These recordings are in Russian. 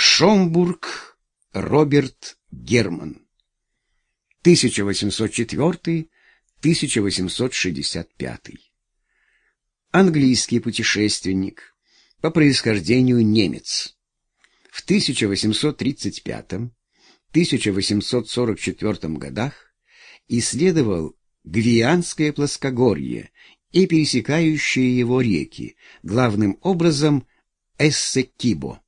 Шомбург Роберт Герман 1804-1865 Английский путешественник, по происхождению немец. В 1835-1844 годах исследовал Гвианское плоскогорье и пересекающие его реки, главным образом Эссекибо.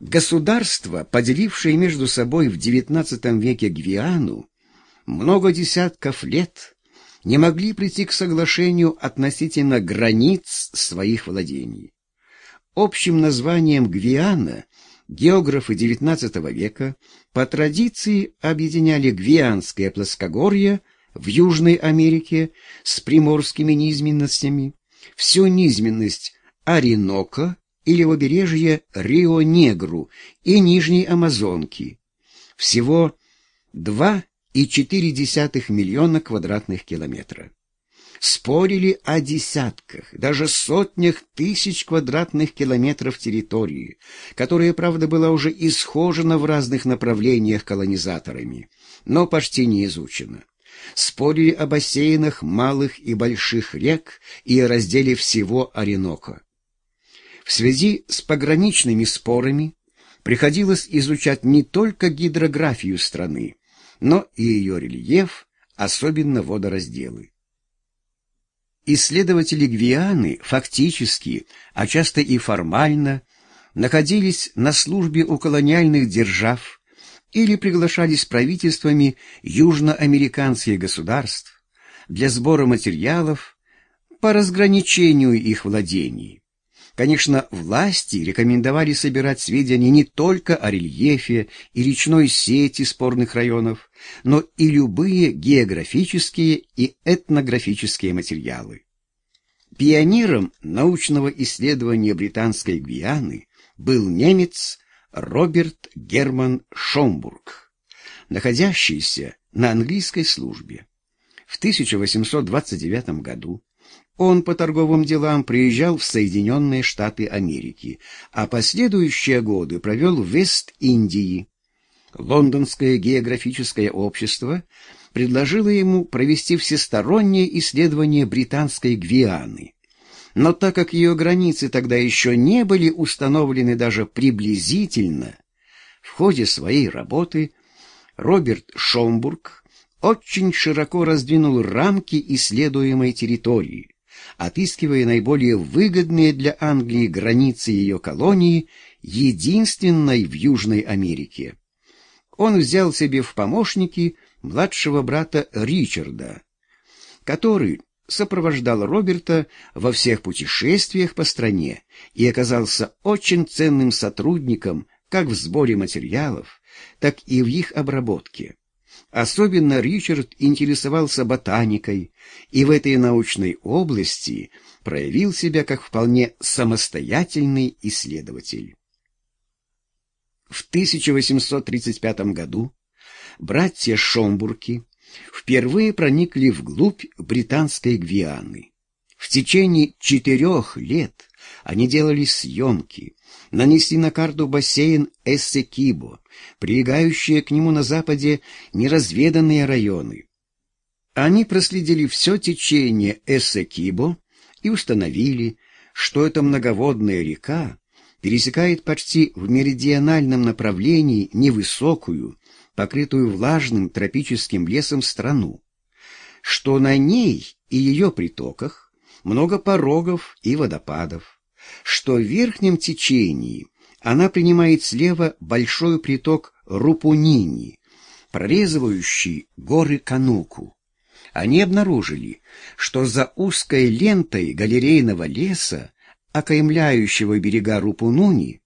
Государства, поделившие между собой в XIX веке Гвиану, много десятков лет не могли прийти к соглашению относительно границ своих владений. Общим названием Гвиана географы XIX века по традиции объединяли Гвианское плоскогорье в Южной Америке с приморскими низменностями, всю низменность Оренока и левобережье Рио-Негру и Нижней Амазонки. Всего 2,4 миллиона квадратных километра. Спорили о десятках, даже сотнях тысяч квадратных километров территории, которая, правда, была уже исхожена в разных направлениях колонизаторами, но почти не изучена. Спорили о бассейнах малых и больших рек и о разделе всего Оренока. В связи с пограничными спорами приходилось изучать не только гидрографию страны, но и ее рельеф, особенно водоразделы. Исследователи Гвианы фактически, а часто и формально, находились на службе у колониальных держав или приглашались правительствами южноамериканских государств для сбора материалов по разграничению их владений. Конечно, власти рекомендовали собирать сведения не только о рельефе и речной сети спорных районов, но и любые географические и этнографические материалы. Пионером научного исследования британской Гвианы был немец Роберт Герман Шомбург, находящийся на английской службе. В 1829 году он по торговым делам приезжал в Соединенные Штаты Америки, а последующие годы провел в Вест-Индии. Лондонское географическое общество предложило ему провести всестороннее исследование британской Гвианы. Но так как ее границы тогда еще не были установлены даже приблизительно, в ходе своей работы Роберт Шомбург очень широко раздвинул рамки исследуемой территории отыскивая наиболее выгодные для Англии границы ее колонии, единственной в Южной Америке. Он взял себе в помощники младшего брата Ричарда, который сопровождал Роберта во всех путешествиях по стране и оказался очень ценным сотрудником как в сборе материалов, так и в их обработке. Особенно Ричард интересовался ботаникой и в этой научной области проявил себя как вполне самостоятельный исследователь. В 1835 году братья Шомбурки впервые проникли вглубь британской Гвианы. В течение четырех лет они делали съемки, нанесли на карту бассейн Эссекибо, прилегающие к нему на западе неразведанные районы. Они проследили все течение Эссекибо и установили, что эта многоводная река пересекает почти в меридиональном направлении невысокую, покрытую влажным тропическим лесом страну, что на ней и ее притоках много порогов и водопадов что в верхнем течении она принимает слева большой приток Рупунини, прорезывающий горы Кануку. Они обнаружили, что за узкой лентой галерейного леса, окаймляющего берега Рупунуни,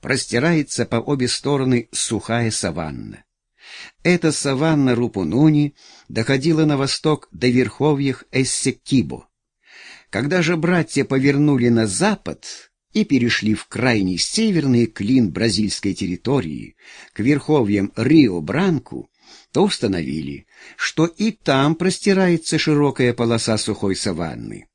простирается по обе стороны сухая саванна. Эта саванна Рупунуни доходила на восток до верховьях Эссекибо. Когда же братья повернули на запад и перешли в крайний северный клин бразильской территории, к верховьям Рио-Бранку, то установили, что и там простирается широкая полоса сухой саванны.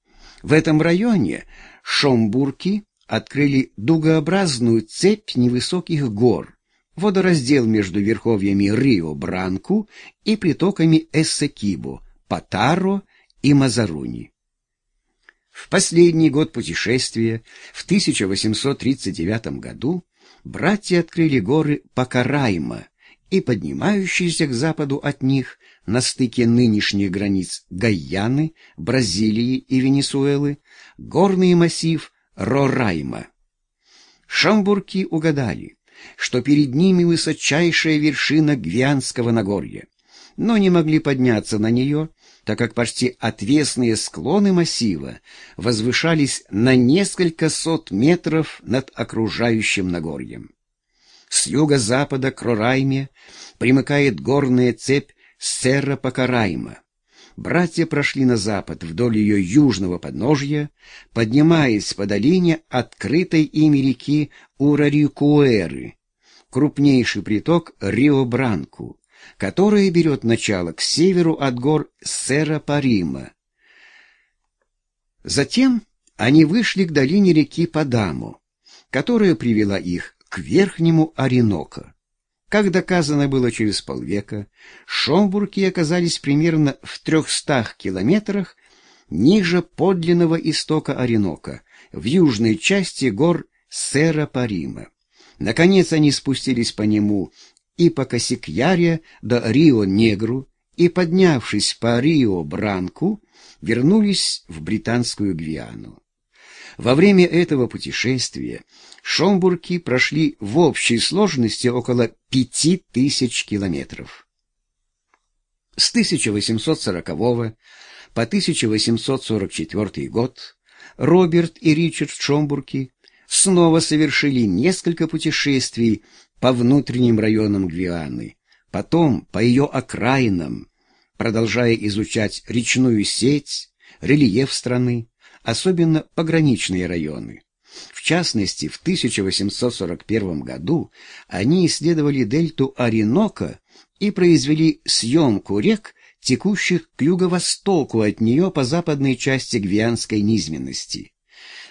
В этом районе шомбурки открыли дугообразную цепь невысоких гор, водораздел между верховьями Рио-Бранку и притоками Эссекибо, Патаро и Мазаруни. В последний год путешествия, в 1839 году, братья открыли горы Пакарайма и поднимающиеся к западу от них на стыке нынешних границ Гайяны, Бразилии и Венесуэлы горный массив Рорайма. Шамбурки угадали, что перед ними высочайшая вершина Гвианского Нагорья, но не могли подняться на нее, так как почти отвесные склоны массива возвышались на несколько сот метров над окружающим Нагорьем. С юго-запада к Рорайме примыкает горная цепь Серра-Покарайма. Братья прошли на запад вдоль ее южного подножья, поднимаясь по долине открытой ими реки Урарикуэры, крупнейший приток Рио-Бранку, которая берет начало к северу от гор Сера-Парима. Затем они вышли к долине реки Падаму, которая привела их к верхнему Оренока. Как доказано было через полвека, Шомбурги оказались примерно в трехстах километрах ниже подлинного истока Оренока, в южной части гор Сера-Парима. Наконец они спустились по нему и по Косикьяре до Рио-Негру, и, поднявшись по Рио-Бранку, вернулись в Британскую Гвиану. Во время этого путешествия Шомбурки прошли в общей сложности около пяти тысяч километров. С 1840 по 1844 год Роберт и Ричард Шомбурки снова совершили несколько путешествий по внутренним районам Гвианы, потом по ее окраинам, продолжая изучать речную сеть, рельеф страны, особенно пограничные районы. В частности, в 1841 году они исследовали дельту Оренока и произвели съемку рек, текущих к юго-востоку от нее по западной части гвианской низменности.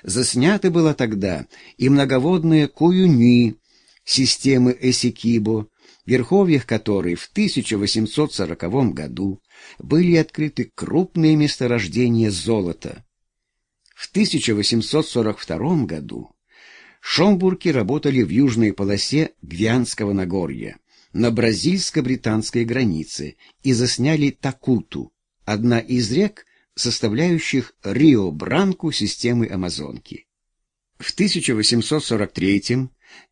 Заснято было тогда и многоводные Куюни, системы Эсикибо, в верховьях которой в 1840 году были открыты крупные месторождения золота. В 1842 году Шомбурки работали в южной полосе Гвианского Нагорья, на бразильско-британской границе, и засняли Такуту, одна из рек, составляющих Рио-Бранку системы Амазонки. В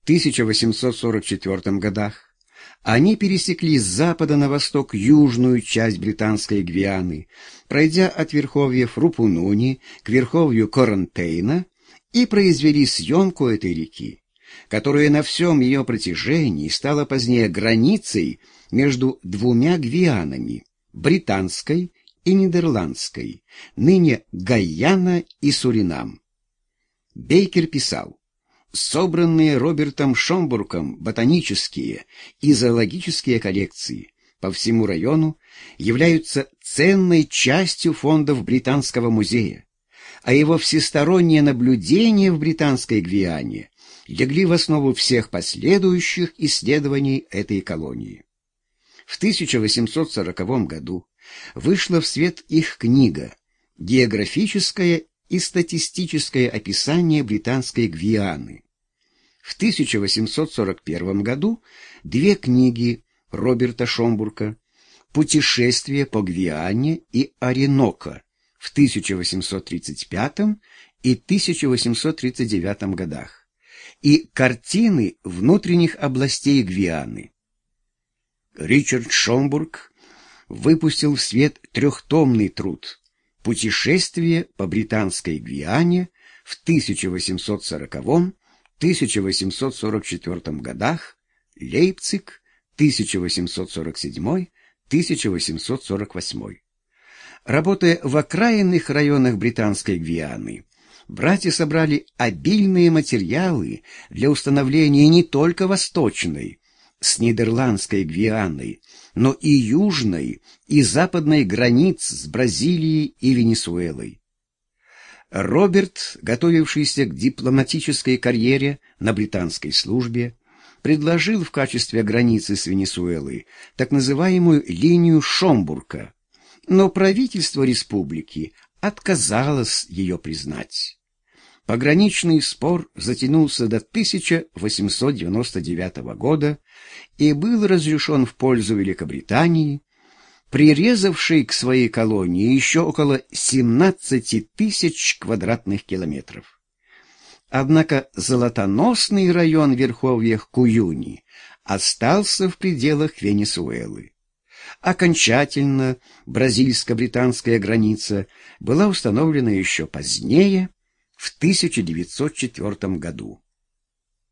1843-1844 годах они пересекли с запада на восток южную часть британской Гвианы, пройдя от верховьев Рупунуни к верховью Корантейна и произвели съемку этой реки, которая на всем ее протяжении стала позднее границей между двумя Гвианами – британской и нидерландской, ныне Гайяна и Суринам. Бейкер писал, собранные Робертом Шомбургом ботанические и зоологические коллекции по всему району являются ценной частью фондов Британского музея, а его всестороннее наблюдение в Британской Гвиане легли в основу всех последующих исследований этой колонии. В 1840 году вышла в свет их книга «Географическое и статистическое описание британской Гвианы». В 1841 году две книги Роберта Шомбурка «Путешествие по Гвиане» и «Оренока» в 1835 и 1839 годах и «Картины внутренних областей Гвианы». Ричард Шомбург выпустил в свет трехтомный труд Путешествие по Британской Гвиане в 1840-1844 годах, Лейпциг, 1847-1848. Работая в окраинных районах Британской Гвианы, братья собрали обильные материалы для установления не только восточной, с Нидерландской Гвианой, но и южной и западной границ с Бразилией и Венесуэлой. Роберт, готовившийся к дипломатической карьере на британской службе, предложил в качестве границы с Венесуэлой так называемую линию Шомбурка, но правительство республики отказалось ее признать. Пограничный спор затянулся до 1899 года и был разрешен в пользу Великобритании, прирезавшей к своей колонии еще около 17 тысяч квадратных километров. Однако золотоносный район верховьях Куюни остался в пределах Венесуэлы. Окончательно бразильско-британская граница была установлена еще позднее, в 1904 году.